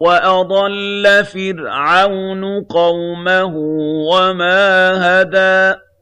وَأَضَلَّ فِرْعَوْنُ قَوْمَهُ وَمَا هَدَىٰ